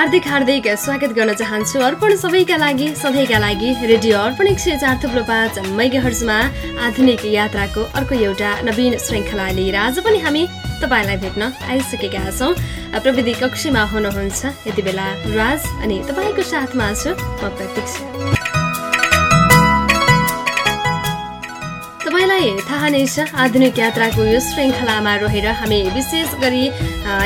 हार्दिक हार्दिक स्वागत गर्न चाहन्छु अर्पण सबैका लागि सधैँका लागि रेडियो अर्पण एक सय चार थुप्रो पाँच मैगहर्जमा आधुनिक यात्राको अर्को एउटा नवीन श्रृङ्खला लिएर आज पनि हामी तपाईँलाई भेट्न आइसकेका छौँ। प्रविधि कक्षीमा हुनुहुन्छ यति बेला राज अनि तपाईँको साथमा छु म प्रतीक्षा। तपाईँलाई थाहा नै छ आधुनिक यात्राको यो श्रृङ्खलामा रहेर हामी विशेष गरी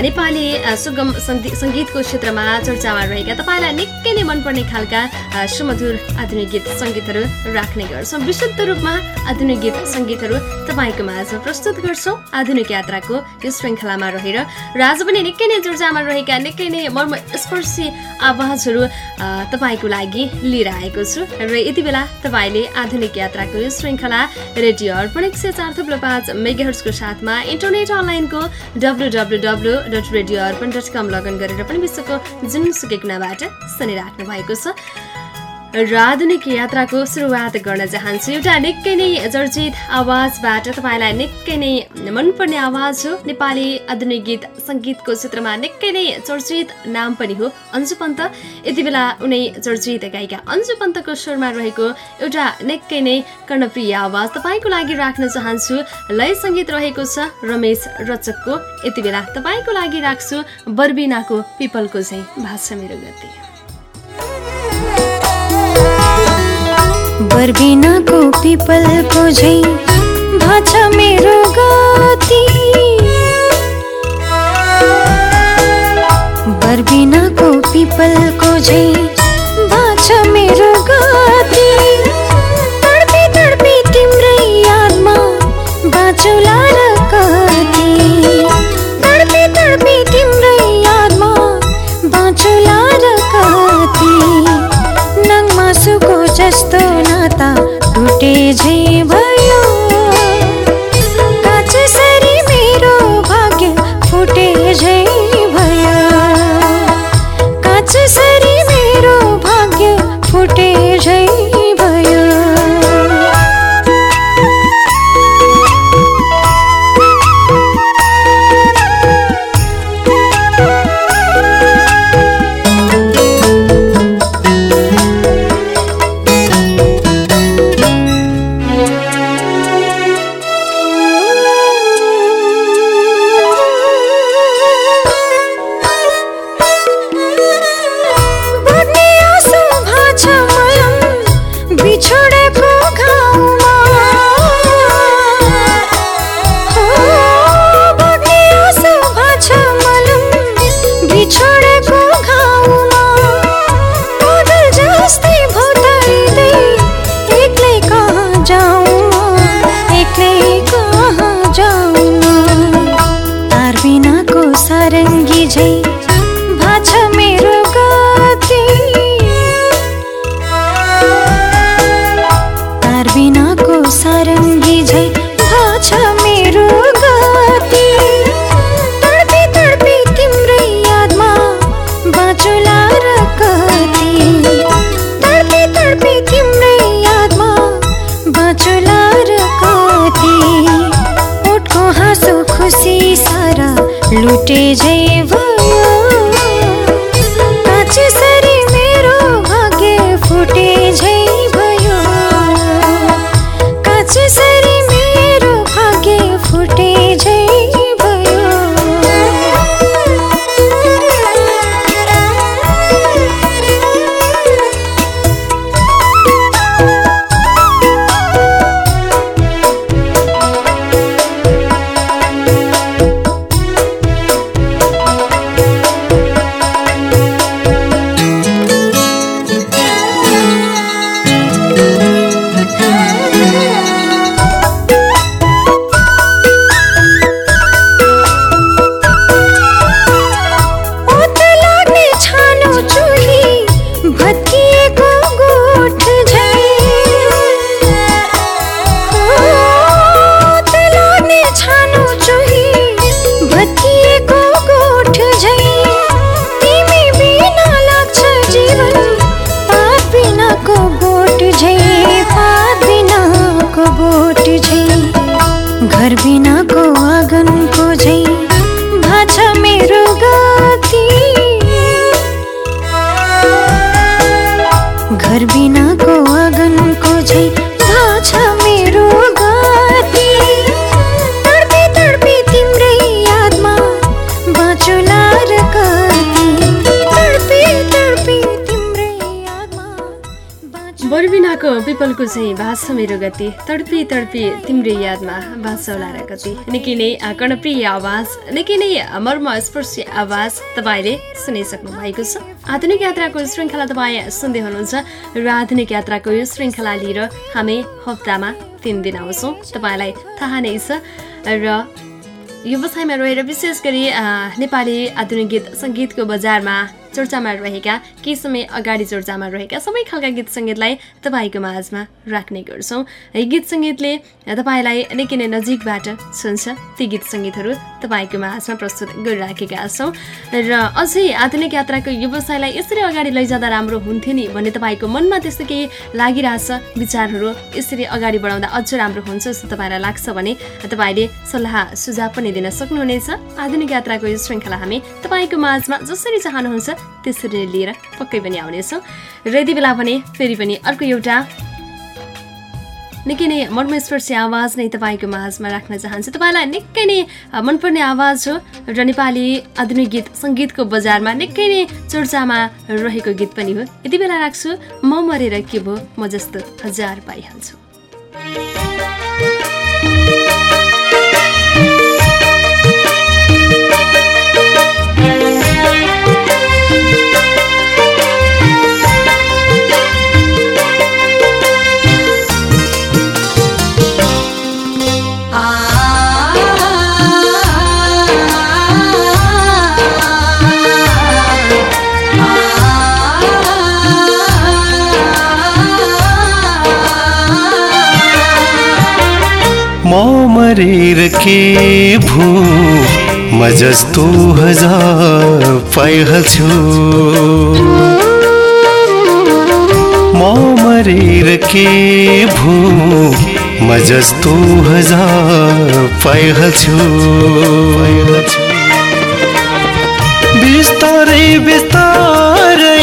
नेपाली सुगम सङ्गीतको क्षेत्रमा चर्चामा रहेका तपाईँलाई निकै नै मनपर्ने खालका सुमधुर आधुनिक गीत सङ्गीतहरू राख्ने गर्छौँ। विशुद्ध रूपमा आधुनिक गीत सङ्गीतहरू तपाईँको माझमा प्रस्तुत गर्छौँ आधुनिक यात्राको यो श्रृङ्खलामा रहेर। र आज पनि निकै नै चर्चामा रहेका निकै नै मर्मस्पर्शी आवाजहरू तपाईँको लागि लिएर आएको छु। र यति बेला तपाईँले आधुनिक यात्राको यो श्रृङ्खला रेडियो अर्पण एक सय चार थुप्रो पाँच मेगाहर्सको साथमा इन्टरनेट अनलाइनको W W W dot radio Arpan dot com login गरेर पनि विश्वको जुनसुकै कुनाबाट सुनिराख्नु भएको छ। र आधुनिक यात्राको सुरुवात गर्न चाहन्छु। एउटा निकै नै चर्चित आवाजबाट तपाईँलाई निकै नै मनपर्ने आवाज हो। नेपाली आधुनिक गीत सङ्गीतको क्षेत्रमा निकै नै चर्चित नाम पनि हो। अन्जु पन्त यति बेला उनै चर्चित गायिका अन्जु पन्तको स्वरमा रहेको एउटा निकै नै कर्णप्रिय आवाज तपाईँको लागि राख्न चाहन्छु। लय सङ्गीत रहेको छ रमेश रचकको। यति बेला तपाईँको लागि राख्छु बर्बिनाको पिपलको चाहिँ भाषा मेरो गति। बर्बिनाको पिपलको झै भाछ मेरो गति। बर्बिनाको पिपलको झै भाछ मेरो गति। तडपी तडपी तिम्रै यादमा बाँचौला। बरबिनाको पिपलको चाहिँ भाष मेरो गति। तडपी तडपी तिम्रै यादमा बाँचौला र गति। निकै नै कर्णप्रिय आवाज निकै नै मर्मस्पर्शी आवाज तपाईँले सुनिसक्नु भएको छ। आधुनिक यात्राको श्रृङ्खला तपाईँ सुन्दै हुनुहुन्छ। र आधुनिक यात्राको यो श्रृङ्खला लिएर हामी हप्तामा तिन दिन आउँछौँ। तपाईँलाई थाहा नै छ। र व्यवसायमा रहेर विशेष गरी नेपाली आधुनिक गीत सङ्गीतको बजारमा चर्चामा रहेका केही समय अगाडि चर्चामा रहेका सबै खालका गीत सङ्गीतलाई तपाईँको माझमा राख्ने गर्छौँ। यी गीत सङ्गीतले तपाईँलाई निकै नै नजिकबाट सुन्छ। ती गीत सङ्गीतहरू तपाईँको माझमा प्रस्तुत गरिराखेका छौँ। र अझै आधुनिक यात्राको व्यवसायलाई यसरी अगाडि लैजाँदा राम्रो हुन्थ्यो नि भन्ने तपाईँको मनमा त्यस्तो केही लागिरहेछ? विचारहरू यसरी अगाडि बढाउँदा अझ राम्रो हुन्छ जस्तो तपाईँलाई लाग्छ भने तपाईँले सल्लाह सुझाव पनि दिन सक्नुहुनेछ। आधुनिक यात्राको यो श्रृङ्खला हामी तपाईँको माझमा जसरी चाहनुहुन्छ त्यसरी नै लिएर पक्कै पनि आउनेछौँ। र यति बेला भने फेरि पनि अर्को एउटा निकै नै मर्मस्पर्शी आवाज नै तपाईँको माझमा राख्न चाहन्छु। तपाईँलाई निकै नै मनपर्ने आवाज हो र नेपाली आधुनिक गीत सङ्गीतको बजारमा निकै नै चर्चामा रहेको गीत पनि हो। यति बेला राख्छु म मरेर के भो म जस्तो हजार पाइहाल्छु। के भू म जस्तो हजार पाइहाल्छु म मरेर के भू म जस्तो हजार पाइहाल्छु बिस्तारै बिस्तारै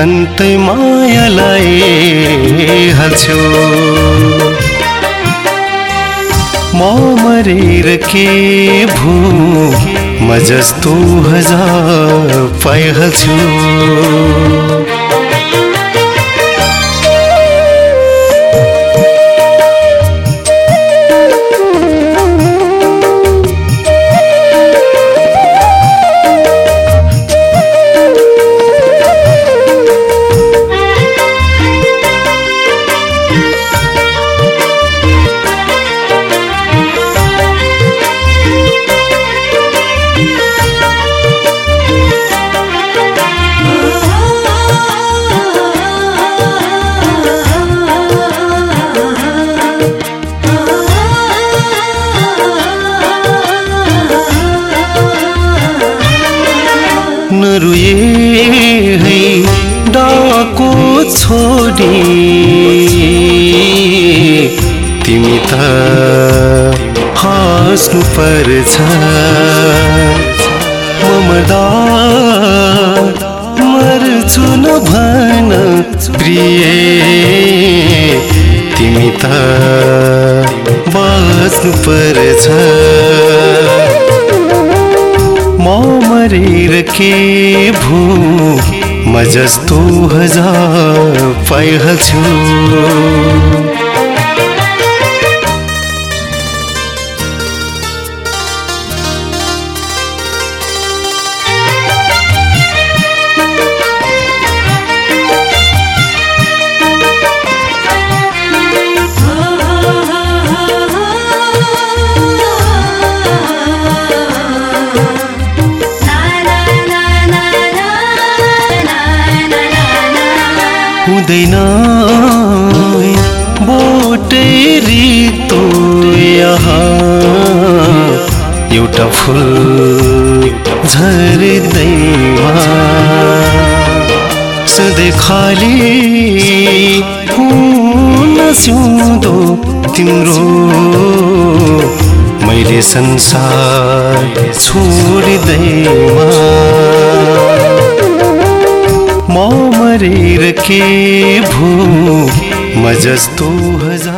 अन्तै मायालाई हाल्छौ। म मरेर के भू? म जस्तो हजार पाइहाल्छु। जस्तो हज़ार पाइहाल्छु हुँदैन। बोटै रितो यहाँ। एउटा फुल झर्दैमा। खाली सिउँदो तिम्रो। मैले संसार छोडिँदैमा। मरेर के भू म जस्तो हजार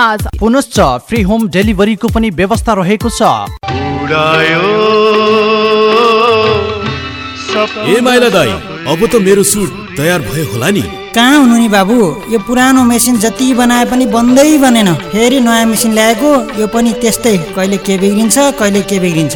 पुनश्च फ्री होम डेलिभरीको पनि व्यवस्था रहेको छ। ए माइला दाई अब त मेरो सुट तयार भयो होला नि। कहाँ हुनु नि बाबु? यो पुरानो मेसिन जति बनाए पनि बन्दै बनेन। फेरि नयाँ मेसिन ल्याएको यो पनि त्यस्तै। कहिले के बिग्रिन्छ कहिले के बिग्रिन्छ।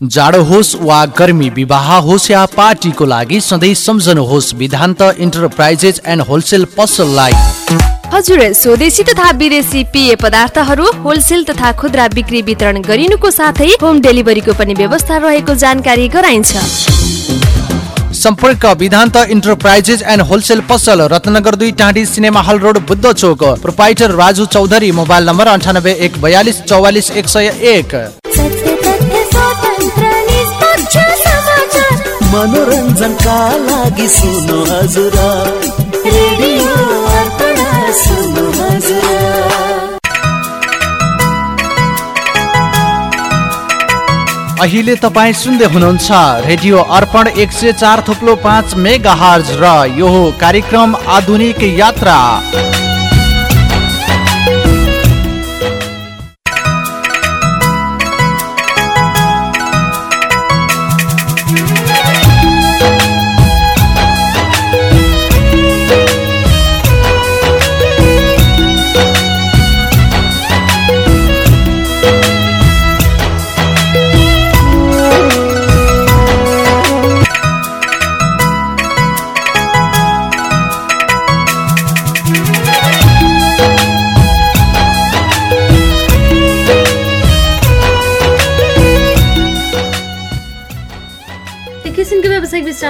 जाडो होस् वा गर्मी विवाह होस् या पार्टीको लागि सधैँ सम्झनुहोस् विधान्त इन्टरप्राइजेस एन्ड होलसेल पसललाई हजुर स्वदेशी तथा विदेशी पेय पदार्थहरू होलसेल तथा खुद्रा बिक्री वितरण गरिनुको साथै होम डेलिभरीको पनि व्यवस्था रहेको जानकारी गराइन्छ। सम्पर्क विधान्त इन्टरप्राइजेस एन्ड होलसेल पसल रत्नगर दुई टाँडी cinema hall road Buddha Chowk. Proprietor Raju Chaudhary mobile number अन्ठानब्बे एक बयालिस चौवालिस एक सय एक। मनोरञ्जनका लागि सुन्नु हजुर। रेडियो अहिले तपाईँ सुन्दै हुनुहुन्छ रेडियो अर्पण एक सय चार थुप्लो पाँच मेगा हर्ज र यो कार्यक्रम आधुनिक यात्रा।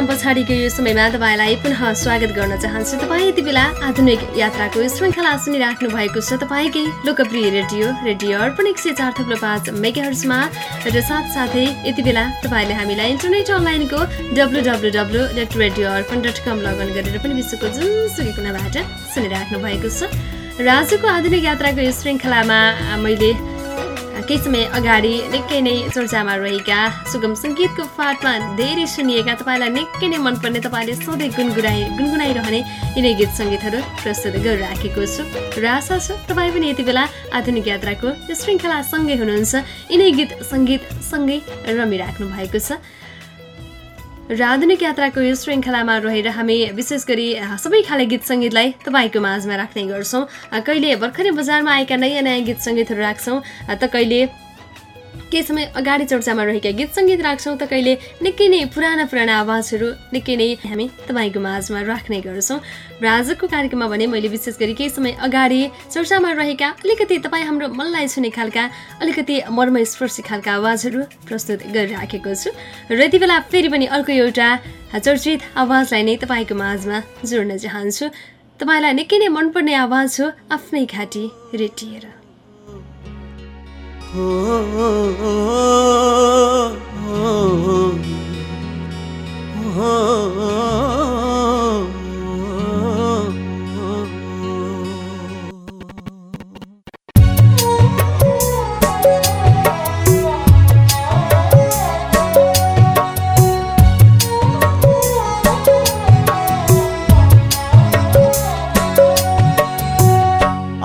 विश्राम पछाडिको यो समयमा तपाईँलाई पुनः स्वागत गर्न चाहन्छु। तपाईँ यति बेला आधुनिक यात्राको श्रृङ्खला सुनिराख्नु भएको छ। तपाईँकै लोकप्रिय रेडियो रेडियो अर्पण एक सय चार थुप्रो पाँच मेगाहर्समा र साथसाथै यति बेला तपाईँले हामीलाई इन्टरनेट अनलाइनको W W W dot radio Arpan dot com login गरेर पनि विश्वको जुनसुकै कुनाबाट सुनिराख्नु भएको छ। र आजको आधुनिक यात्राको यो श्रृङ्खलामा मैले केही समय अगाडि निकै नै चर्चामा रहेका सुगम सङ्गीतको फाटमा धेरै सुनिएका तपाईँलाई निकै नै मनपर्ने तपाईँले सधैँ गुनगुनाइ गुनगुनाइरहने यिनै गीत सङ्गीतहरू प्रस्तुत गरिराखेको छु। र आशा छ तपाईँ पनि यति बेला आधुनिक यात्राको श्रृङ्खलासँगै हुनुहुन्छ। यिनै गीत सङ्गीतसँगै रमिराख्नु भएको छ। र आधुनिक यात्राको यो श्रृङ्खलामा रहेर हामी विशेष गरी सबै खाले गीत सङ्गीतलाई तपाईँको माझमा राख्ने गर्छौँ। कहिले भर्खरै बजारमा आएका नयाँ नयाँ गीत सङ्गीतहरू राख्छौँ त कहिले केही समय अगाडि चर्चामा रहेका गीत सङ्गीत राख्छौँ त कहिले निकै नै पुराना पुराना आवाजहरू निकै नै हामी तपाईँको माझमा राख्ने गर्छौँ। र आजको कार्यक्रममा भने मैले विशेष गरी केही समय अगाडि चर्चामा रहेका अलिकति तपाईँ हाम्रो मनलाई छुने खालका अलिकति मर्मस्पर्शी खालका आवाजहरू प्रस्तुत गरिराखेको छु। र यति बेला फेरि पनि अर्को एउटा चर्चित आवाजलाई नै तपाईँको माझमा जोड्न चाहन्छु। तपाईँलाई निकै नै मनपर्ने आवाज हो आफ्नै घाँटी रेटिएर।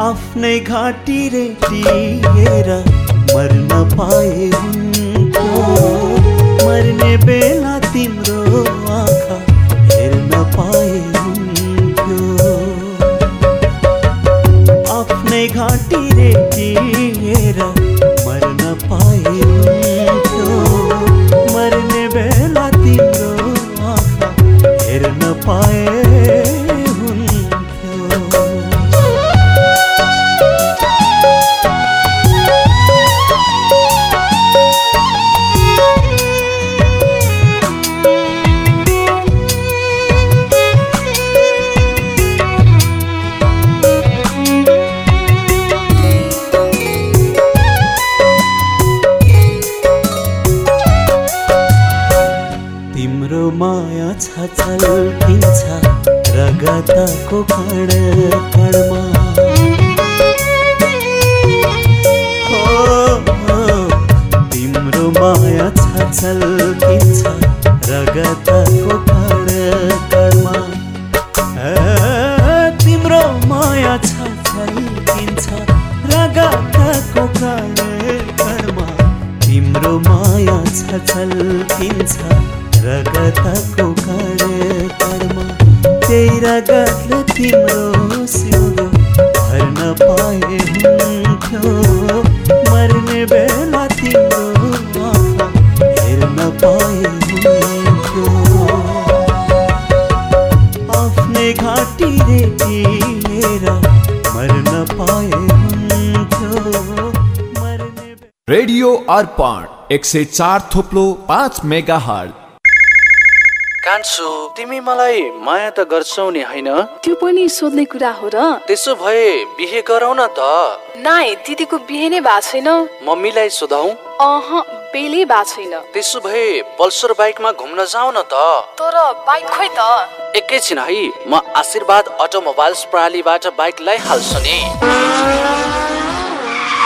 आफ्नै घाँटिरहेर मर्न पाए मर्ने बेला तिम्रो आँखा हेर्न पाए हुन्थ्यो आफ्नै घाँटी रेटिएर रेडियो अर्पण एक सय चार थोप्लो पाँच मेगा हट कान्छु तिमी मलाई माया त गर्छौ नि होइन? त्यो पनि सोध्ने कुरा हो र। त्यसो भए बिहे गरौ न त। नाइ दिदीको बिहे नै भएको छैन। मम्मीलाई सोधौ। अह बेलै भएको छैन। त्यसो भए पल्सर बाइकमा घुम्न जाऊ न त। तर बाइक खोइ त। एकैछिन है म आशीर्वाद अटोमोबाइल्स प्रणालीबाट बाइक ल्याइहाल्छु नि।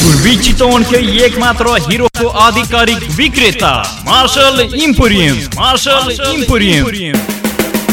पूर्वी चितवनकै एक मात्र हिरोको आधिकारिक विक्रेता Marshal emporium Marshal emporium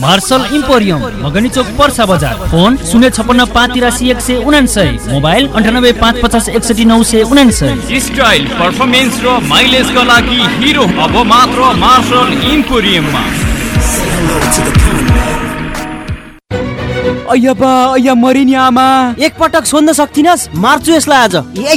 Marshal emporium मगनी चोक पर्सा बजार फोन शून्य छपन्न पाँच तिरासी एक सय उनासय मोबाइल अन्ठानब्बे पाँच पचास एकसठी नौ सय उनासय स्टाइल पर्फर्मेन्स र माइलेजका लागि हिरो अब मात्र मार्शल इम्पोरियममा अय्या बा अय्या मरिनी आमा एक पटक सोध्न सक्थिनस् मार्छु यसलाई आज। ए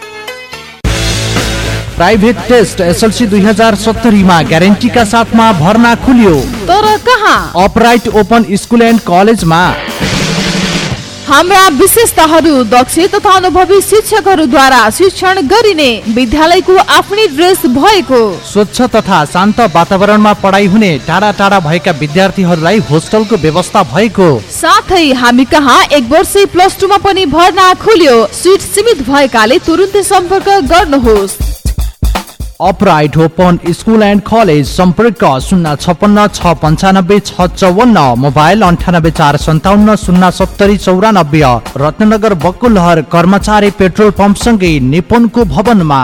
प्राइभेट टेस्ट एसएलसी दुई हजार सत्तरीमा ग्यारेन्टीका साथमा भर्ना खुल्यो। तर कहाँ? अपराइट ओपन स्कुल एन्ड कलेजमा। हाम्रा विशेषताहरू दक्ष तथा अनुभवी शिक्षकहरूद्वारा शिक्षण गरिने विद्यालयको आफ्नै ड्रेस भएको। स्वच्छ तथा शान्त वातावरणमा पढाइ हुने टाढा टाढा भएका विद्यार्थीहरूलाई होस्टलको व्यवस्था भएको। साथै हामी कहाँ एक वर्ष प्लस टूमा पनि भर्ना खुल्यो सिट सीमित भएकाले तुरुन्तै सम्पर्क गर्नुहोस्। Upright Open School and College सम्पर्क शून्य छपन्न छ पन्चानब्बे छ चौवन्न मोबाइल अन्ठानब्बे चार सन्ताउन्न शून्य सत्तरी चौरानब्बे रत्नगर बकुलहर कर्मचारी पेट्रोल पम्पसँगै निपुणको भवनमा।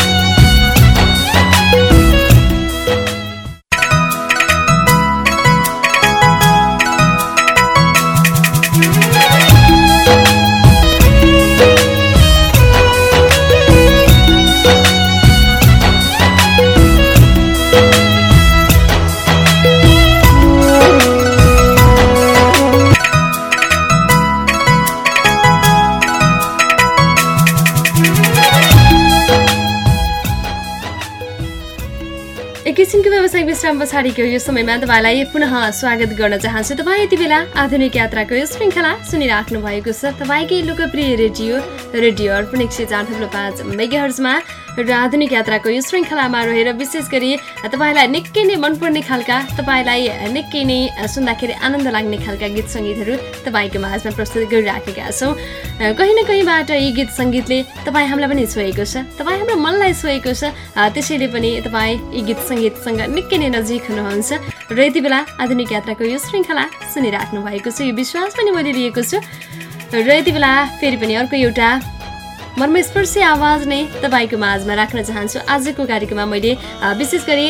विश्राम पछाडिको यो समयमा तपाईँलाई पुनः स्वागत गर्न चाहन्छु। तपाईँ यति बेला आधुनिक यात्राको यो श्रृङ्खला सुनिराख्नु भएको छ। तपाईँकै लोकप्रिय रेडियो रेडियो अर्पण एक सय चार थप्लो पाँच मेगाहर्जमा। र आधुनिक यात्राको यो श्रृङ्खलामा रहेर विशेष गरी तपाईँलाई निकै नै मनपर्ने खालका तपाईँलाई निकै नै सुन्दाखेरि आनन्द लाग्ने खालका गीत सङ्गीतहरू तपाईँको माझमा प्रस्तुत गरिराखेका छौँ। कहीँ न कहीँबाट यी गीत सङ्गीतले तपाईँ हामीलाई पनि छोएको छ। तपाईँ हाम्रो मनलाई छोएको छ। त्यसैले पनि तपाईँ यी गीत सङ्गीतसँग निकै नै नजिक हुनुहुन्छ। र यति बेला आधुनिक यात्राको यो श्रृङ्खला सुनिराख्नु भएको छ। यो विश्वास पनि मैले लिएको छु। र यति बेला फेरि पनि अर्को एउटा मर्मस्पर्शी आवाज नै तपाईँको माझमा राख्न चाहन्छु। आजको कार्यक्रममा मैले विशेष गरी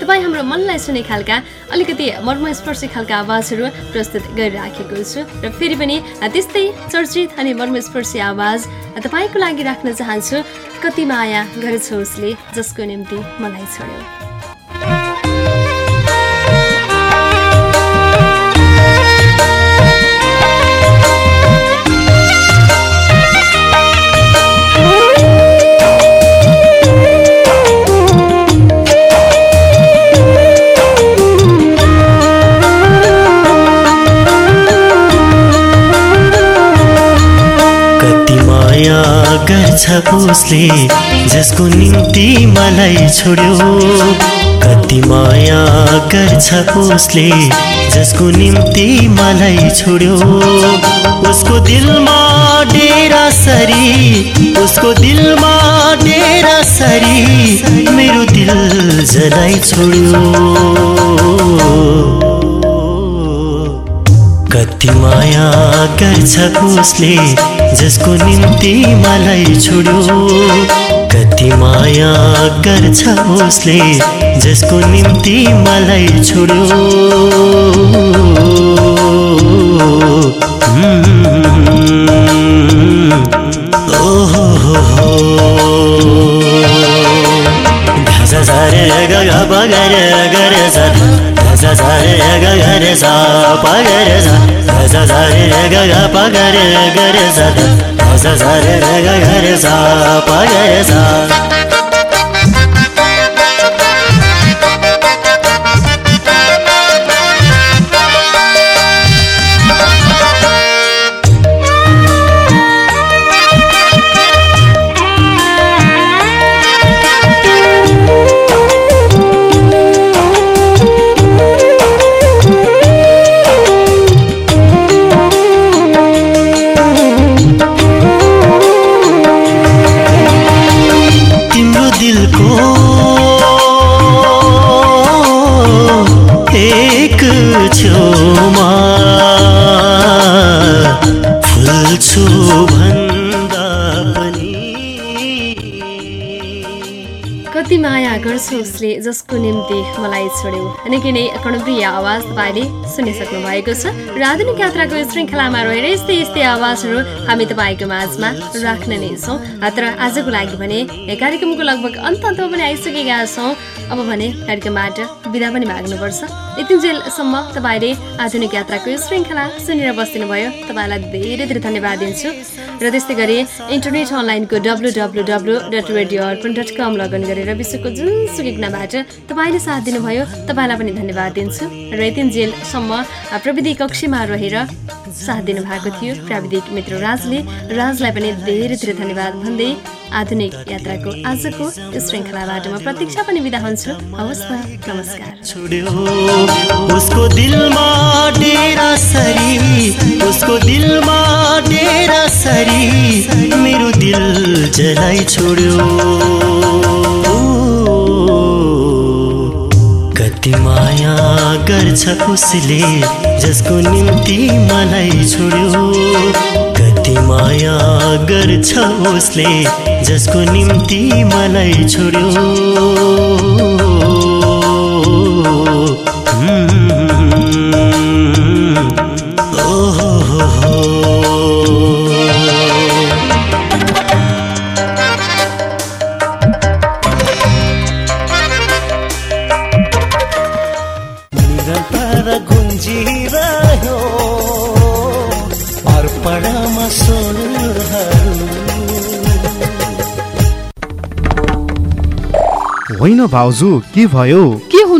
तपाईँ हाम्रो मनलाई सुने खालका अलिकति मर्मस्पर्शी खालका आवाजहरू प्रस्तुत गरिराखेको छु। र फेरि पनि त्यस्तै चर्चित अनि मर्मस्पर्शी आवाज तपाईँको लागि राख्न चाहन्छु। कति माया गरेछ उसले जसको निम्ति मलाई छोड्यो। गर्छ उसले जसको निम्ति मलाई छोड्यो। कति माया गर्छ उसले जसको निम्ति मलाई छोड्यो। उसको दिलमा डेरा सरी उसको दिलमा डेरा सरी मेरो दिल जलाई छोड्यो। कति माया गर्छ उसले जसको निम्ति मलाई छोड्यो कति माया गर्छ उसले जसको निम्ति मलाई छोड्यो ओहो sa sa re ga ga re sa pa ga re sa sa sa re ga ga pa ga re ga re sa sa sa re ga ga re sa pa ga re sa छोड्यो निकै नै कर्णप्रिय आवाज तपाईँले सुनिसक्नु भएको छ? र आधुनिक यात्राको श्रृङ्खलामा रहेर यस्तै यस्तै आवाजहरू हामी तपाईँको माझमा राख्ने नै छौँ। तर आजको लागि भने कार्यक्रमको लगभग अन्त अन्तमा पनि आइसकेका छौँ। अब भने कार्यक्रमबाट बिदा पनि माग्नुपर्छ। यतिन्जेलसम्म तपाईँले आधुनिक यात्राको श्रृङ्खला सुनेर बसिदिनु भयो तपाईँलाई धेरै धेरै धन्यवाद दिन्छु। र त्यस्तै गरी इन्टरनेट अनलाइनको W W W dot radio Arpan dot com login गरेर विश्वको जुनसुकै कुनाबाट तपाईँले साथ दिनुभयो। तपाईँलाई पनि धन्यवाद दिन्छु। र यतिन्जेलसम्म प्रविधि कक्षमा रहेर साथ दिनुभएको थियो प्राविधिक मित्र राजले। राजलाई पनि धेरै धेरै धन्यवाद भन्दै आधुनिक यात्राको आजको श्रृङ्खलाबाट म प्रतीक्षा पनि बिदा हुन्छु। हवस् त नमस्कार। मेरो दिल जलाई छोड्यो। कति माया गर्छ उसले जसको निम्ति मलाई छोड्यो। कति माया गर्छ उसले जसको निम्ति मलाई छोड्यो। भाउजू के भयो?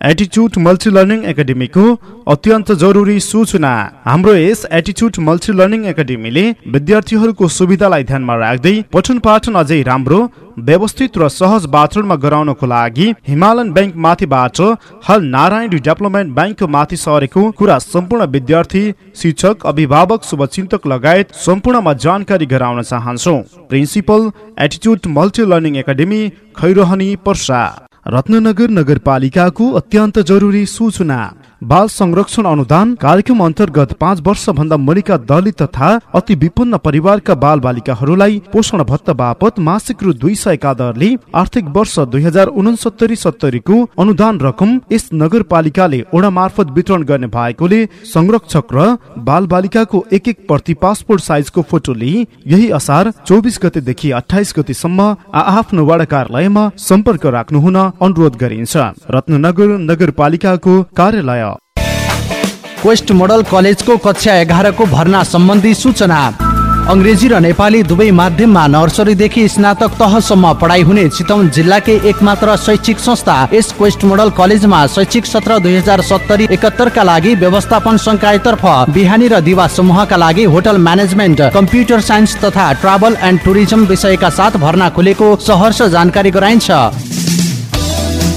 एटिच्युड मल्टी लर्निङ एकाडेमीको अत्यन्त जरुरी सूचना। हाम्रो यस एटिच्युड मल्टी लर्निङ एकाडेमीले विद्यार्थीहरूको सुविधालाई ध्यानमा राख्दै पठन पाठन अझै राम्रो व्यवस्थित र सहज वातावरणमा गराउनको लागि हिमालयन ब्याङ्क माथिबाट हल नारायण डेभलपमेन्ट ब्याङ्कको माथि सरेको कुरा सम्पूर्ण विद्यार्थी शिक्षक अभिभावक शुभचिन्तक लगायत सम्पूर्णमा जानकारी गराउन चाहन्छौ। Principal एटिच्युड Multi Learning Academy Khairahani Parsa. Ratnanagar नगरपालिकाको अत्यन्त जरुरी सूचना। बाल संरक्षण अनुदान कार्यक्रम अन्तर्गत पाँच वर्ष भन्दा मुनिका दलित तथा अति विपन्न परिवारका बाल बालिकाहरूलाई पोषण भत्ता बापत मासिक रु दुई सयका दरले आर्थिक वर्ष दुई हजार उनसत्तरी सत्तरीको अनुदान रकम यस नगरपालिकाले ओडा मार्फत वितरण गर्ने भएकोले संरक्षक र बाल बालिकाको एक एक प्रति पासपोर्ट साइजको फोटोले यही असार चौबिस गतेदेखि अठाइस गतेसम्म आफ्नो वडा कार्यालयमा सम्पर्क राख्नुहुन अनुरोध गरिन्छ। रत्ननगर नगरपालिकाको कार्यालय क्वेस्ट मोडल कलेजको कक्षा एघारको भर्ना सम्बन्धी सूचना। अङ्ग्रेजी र नेपाली दुवै माध्यममा नर्सरीदेखि स्नातक तहसम्म पढाइ हुने चितवन जिल्लाकै एकमात्र शैक्षिक संस्था यस क्वेस्ट मोडल कलेजमा शैक्षिक सत्र दुई हजार सत्तरी एकहत्तरका लागि व्यवस्थापन संकायतर्फ बिहानी र दिवा समूहका लागि होटल म्यानेजमेन्ट कम्प्युटर साइन्स तथा ट्राभल एन्ड टुरिज्म विषयका साथ भर्ना खुलेको सहर्ष जानकारी गराइन्छ।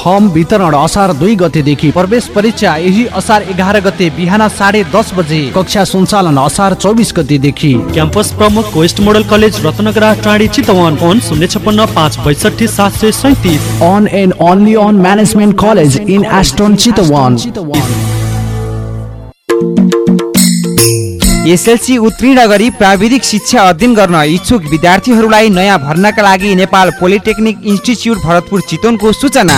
फर्म वितरण असार दुई गतेदेखि प्रवेश परीक्षा यही असार एघार गते बिहान साढे दस बजे कक्षा सञ्चालन असार चौबिस गतेदेखि। क्याम्पस प्रमुख वेस्ट मोडल कलेज रत्नगरा टाढी चितवन। फोन शून्य छप्पन्न पाँच बैसठी सात सय सैतिस। One and only one management college in eastern Chitwan SLC उत्तीर्ण गरी प्राविधिक शिक्षा अध्ययन गर्न इच्छुक विद्यार्थीहरूलाई नयाँ भर्नाका लागि नेपाल पोलिटेक्निक इन्स्टिच्युट भरतपुर चितवनको सूचना।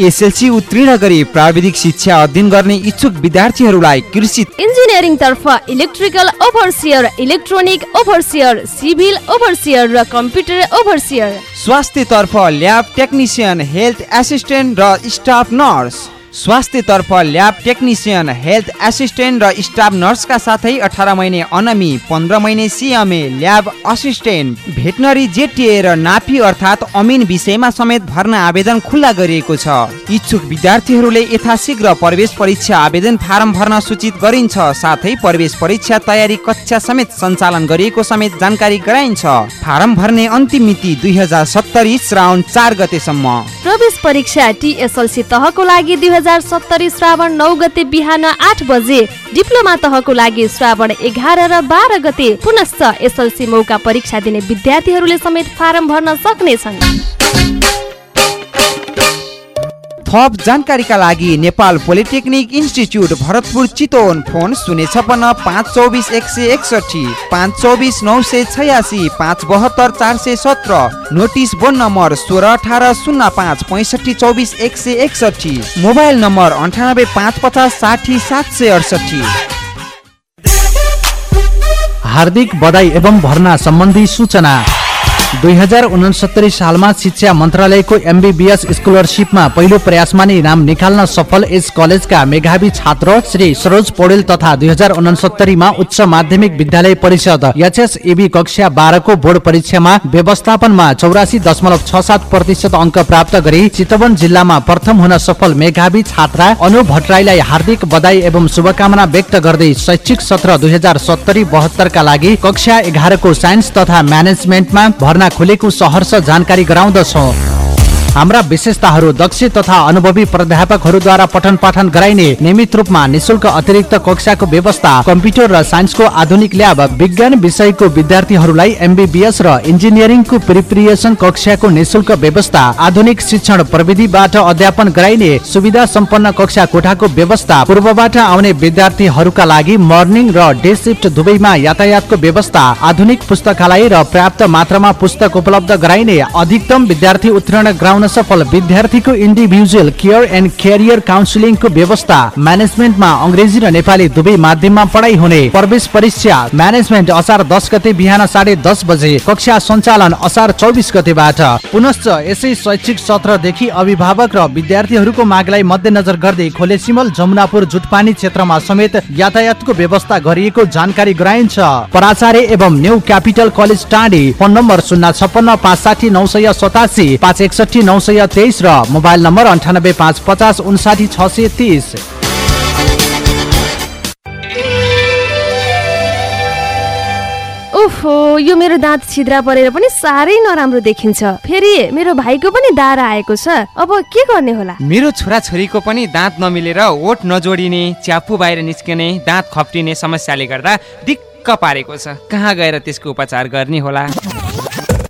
एसएलसी उत्तीर्ण गरी प्राविधिक शिक्षा अध्ययन गर्ने इच्छुक विद्यार्थीहरूलाई कृषि इन्जिनियरिङ तर्फ electrical overseer electronic overseer civil overseer र कम्प्युटर ओभरसियर। स्वास्थ्य तर्फ ल्याब टेक्निसियन हेल्थ एसिस्टेन्ट र स्टाफ नर्स। स्वास्थ्य तर्फ ल्याब टेक्निसियन हेल्थ एसिस्टेन्ट र स्टाफ नर्सका साथै अठार महिने अनमी पन्ध्र महिने CMA lab assistant veterinary JTA र नापी अर्थात् अमिन विषयमा समेत भर्ना आवेदन खुल्ला गरिएको छ। इच्छुक विद्यार्थीहरूले यथाशीघ्र प्रवेश परीक्षा आवेदन फारम भर्न सूचित गरिन्छ साथै प्रवेश परीक्षा तयारी कक्षा समेत सञ्चालन गरिएको समेत जानकारी गराइन्छ। फारम भर्ने अन्तिम मिति दुई हजार सत्तरी श्रावण चार गतेसम्म। प्रवेश परीक्षा टिएसएलसी तहको लागि दुई हजार सत्तरी श्रावण नौ गते बिहान आठ बजे। डिप्लोमा तहको लागि श्रावण एघार र बाह्र गते पुनश्च एसएलसी मौका परीक्षा दिने विद्यार्थीहरूले समेत फारम भर्न सक्नेछन्। थप जानकारीका लागि Nepal Polytechnic Institute Bharatpur Chitwan phone शून्य छपन्न पाँच चौबिस एक सय एकसठी पाँच चौबिस नौ सय छयासी पाँच बहत्तर चार सय सत्र नोटिस बोर्ड नम्बर सोह्र अठार शून्य पाँच पैँसठी चौबिस एक सय एकसठी मोबाइल नम्बर अन्ठानब्बे पाँच पचास साठी सात सय अडसठी हार्दिक बधाई एवं भर्ना सम्बन्धी सूचना। दुई हजार उनसत्तरी सालमा शिक्षा मन्त्रालयको एमबिबिएस स्कलरसिपमा पहिलो प्रयासमा नै नाम निकाल्न सफल यस कलेजका मेघावी छात्र श्री सरोज पौडेल तथा दुई हजार उच्च माध्यमिक विद्यालय परिषद एचएसएबी कक्षा बाह्रको बोर्ड परीक्षामा व्यवस्थापनमा चौरासी दशमलव छ सात प्रतिशत अङ्क प्राप्त गरी चितवन जिल्लामा प्रथम हुन सफल मेघावी छात्रा अनु भट्टराईलाई हार्दिक बधाई एवं शुभकामना व्यक्त गर्दै शैक्षिक सत्र दुई हजार सत्तरी बहत्तरका लागि कक्षा एघारको साइन्स तथा म्यानेजमेन्टमा भर्ना खुलेको सहर्ष जानकारी गराउँदछौ। हाम्रा विशेषताहरू दक्ष तथा अनुभवी प्राध्यापकहरूद्वारा पठन पाठन गराइने नियमित रूपमा निशुल्क अतिरिक्त कक्षाको व्यवस्था कम्प्युटर र साइन्सको आधुनिक ल्याब विज्ञान विषयको विद्यार्थीहरूलाई एमबिबिएस र इन्जिनियरिङको प्रिप्रिएसन कक्षाको निशुल्क व्यवस्था आधुनिक शिक्षण प्रविधिबाट अध्यापन गराइने सुविधा सम्पन्न कक्षा कोठाको व्यवस्था पूर्वबाट आउने विद्यार्थीहरूका लागि मर्निङ र डे सिफ्ट दुवैमा यातायातको व्यवस्था आधुनिक पुस्तकालय र पर्याप्त मात्रामा पुस्तक उपलब्ध गराइने अधिकतम विद्यार्थी उत्तीर्ण गराउन सफल विद्यार्थीको इन्डिभिजुअल केयर एन्ड क्यारियर काउन्सिलिङको व्यवस्था म्यानेजमेन्टमा अङ्ग्रेजी र नेपाली दुवै माध्यममा पढाइ हुने। प्रवेश परीक्षा म्यानेजमेन्ट असार दस गते बिहान साढे बजे कक्षा सञ्चालन असार चौबिस गतेबाट। पुनश्च यसै शैक्षिक सत्रदेखि अभिभावक र विद्यार्थीहरूको मागलाई मध्यनजर गर्दै खोले सिमल जमुनापुर जुटपानी क्षेत्रमा समेत यातायातको व्यवस्था गरिएको जानकारी गराइन्छ। प्राचार्य एवं न्यू क्यापिटल कलेज टाँडी फोन नम्बर शून्य छप्पन्न पाँच साठी नौ सय सतासी पाँच एकसठी नौ सय तेइस र मोबाइल नम्बर अन्ठानब्बे पाँच पचास उन्साठी छ सय तिस। ओहो यो मेरो दाँत छिद्रा परेर पनि साह्रै नराम्रो देखिन्छ। फेरि मेरो भाइको पनि दारा आएको छ। अब के गर्ने होला? मेरो छोराछोरीको पनि दाँत नमिलेर ओठ नजोडिने च्यापु बाहिर निस्किने दाँत खप्टिने समस्याले गर्दा दिक्क पारेको छ। कहाँ गएर त्यसको उपचार गर्ने होला?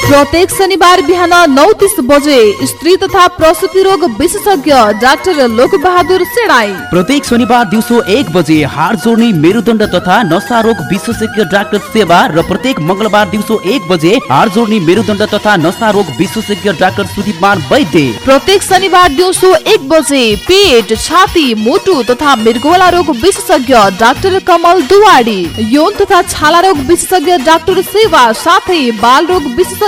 प्रत्येक शनिबार बिहान नौ तिस बजे स्त्री तथा प्रसुति रोग विशेषज्ञ डाक्टर लोक बहादुर सेडाई प्रत्येक शनिबार दिउँसो एक बजे हार जोड्ने मेरुदण्ड तथा नसा रोग विशेषज्ञ डाक्टर सेवा र प्रत्येक मंगलबार दिउँसो एक बजे हार जोड्ने मेरुदण्ड तथा नसा रोग विशेषज्ञ डाक्टर सुदीपमान वैद्य। प्रत्येक शनिबार दिउँसो एक बजे पेट छाती मुटु तथा मृगोला रोग विशेषज्ञ डाक्टर कमल दुवाडी यौन तथा छाला रोग विशेषज्ञ डाक्टर सेवा साथै बाल रोग विशेषज्ञ